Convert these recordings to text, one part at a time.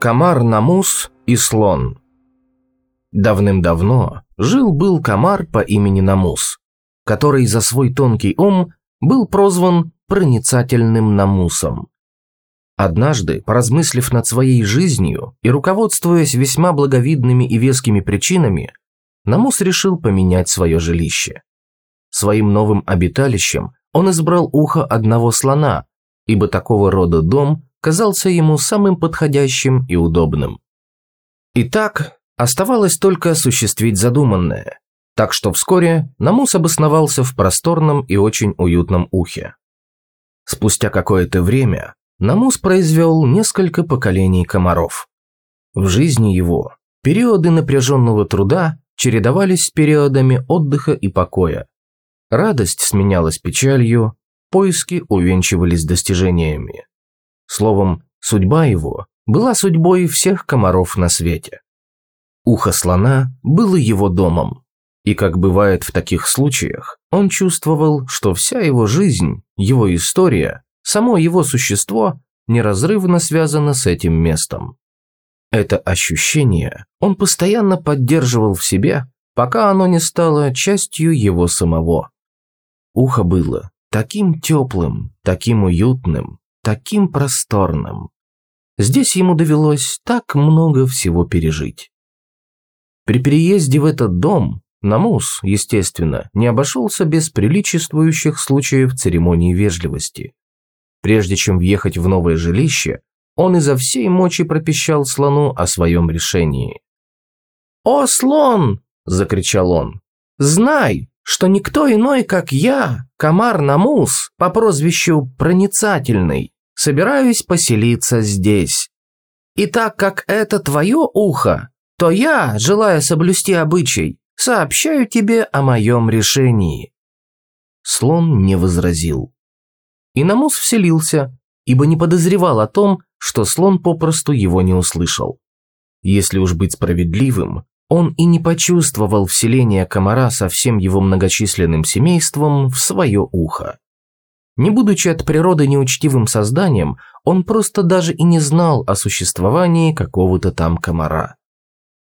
Комар Намус и слон. Давным-давно жил-был комар по имени Намус, который за свой тонкий ум был прозван проницательным Намусом. Однажды, поразмыслив над своей жизнью и руководствуясь весьма благовидными и вескими причинами, Намус решил поменять свое жилище. Своим новым обиталищем он избрал ухо одного слона, ибо такого рода дом казался ему самым подходящим и удобным. Итак, оставалось только осуществить задуманное, так что вскоре Намус обосновался в просторном и очень уютном ухе. Спустя какое-то время Намус произвел несколько поколений комаров. В жизни его периоды напряженного труда чередовались с периодами отдыха и покоя. Радость сменялась печалью, поиски увенчивались достижениями. Словом, судьба его была судьбой всех комаров на свете. Ухо слона было его домом, и, как бывает в таких случаях, он чувствовал, что вся его жизнь, его история, само его существо неразрывно связано с этим местом. Это ощущение он постоянно поддерживал в себе, пока оно не стало частью его самого. Ухо было таким теплым, таким уютным, таким просторным. Здесь ему довелось так много всего пережить. При переезде в этот дом Намус, естественно, не обошелся без приличествующих случаев церемонии вежливости. Прежде чем въехать в новое жилище, он изо всей мочи пропищал слону о своем решении. «О, слон!» – закричал он. «Знай, что никто иной, как я, комар Намус, по прозвищу Проницательный, собираюсь поселиться здесь. И так как это твое ухо, то я, желая соблюсти обычай, сообщаю тебе о моем решении». Слон не возразил. И Намус вселился, ибо не подозревал о том, что слон попросту его не услышал. Если уж быть справедливым, он и не почувствовал вселения комара со всем его многочисленным семейством в свое ухо. Не будучи от природы неучтивым созданием, он просто даже и не знал о существовании какого-то там комара.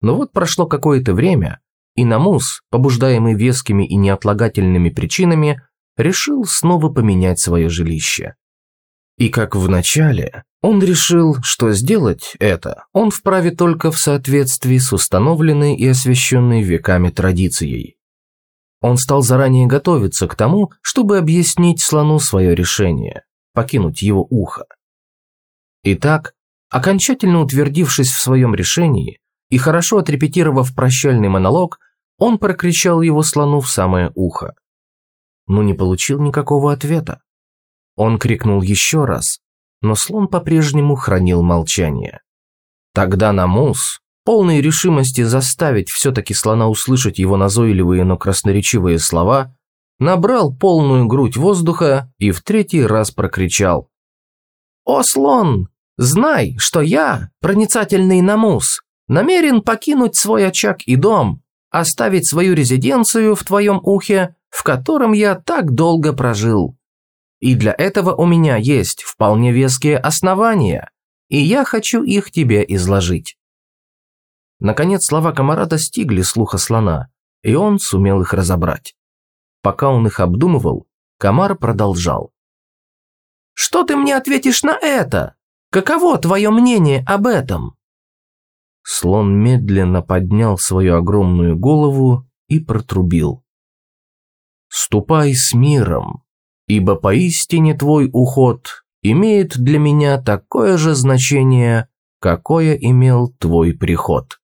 Но вот прошло какое-то время, и Намус, побуждаемый вескими и неотлагательными причинами, решил снова поменять свое жилище. И как в начале, он решил, что сделать это он вправе только в соответствии с установленной и освященной веками традицией. Он стал заранее готовиться к тому, чтобы объяснить слону свое решение – покинуть его ухо. Итак, окончательно утвердившись в своем решении и хорошо отрепетировав прощальный монолог, он прокричал его слону в самое ухо. Но не получил никакого ответа. Он крикнул еще раз, но слон по-прежнему хранил молчание. Тогда Намус, полной решимости заставить все-таки слона услышать его назойливые, но красноречивые слова, набрал полную грудь воздуха и в третий раз прокричал. «О, слон, знай, что я, проницательный Намус, намерен покинуть свой очаг и дом, оставить свою резиденцию в твоем ухе, в котором я так долго прожил. И для этого у меня есть вполне веские основания, и я хочу их тебе изложить». Наконец слова комара достигли слуха слона, и он сумел их разобрать. Пока он их обдумывал, комар продолжал. «Что ты мне ответишь на это? Каково твое мнение об этом?» Слон медленно поднял свою огромную голову и протрубил. «Ступай с миром, ибо поистине твой уход имеет для меня такое же значение, какое имел твой приход.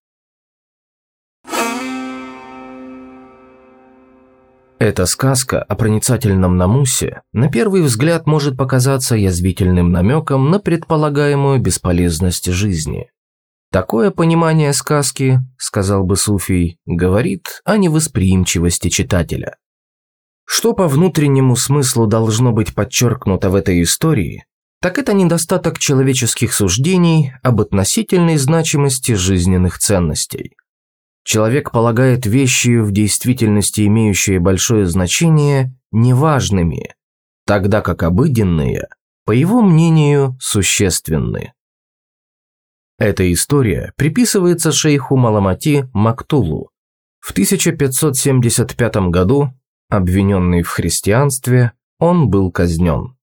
Эта сказка о проницательном Намусе на первый взгляд может показаться язвительным намеком на предполагаемую бесполезность жизни. Такое понимание сказки, сказал бы Суфий, говорит о невосприимчивости читателя. Что по внутреннему смыслу должно быть подчеркнуто в этой истории, так это недостаток человеческих суждений об относительной значимости жизненных ценностей. Человек полагает вещи, в действительности имеющие большое значение, неважными, тогда как обыденные, по его мнению, существенны. Эта история приписывается шейху Маламати Мактулу. В 1575 году, обвиненный в христианстве, он был казнен.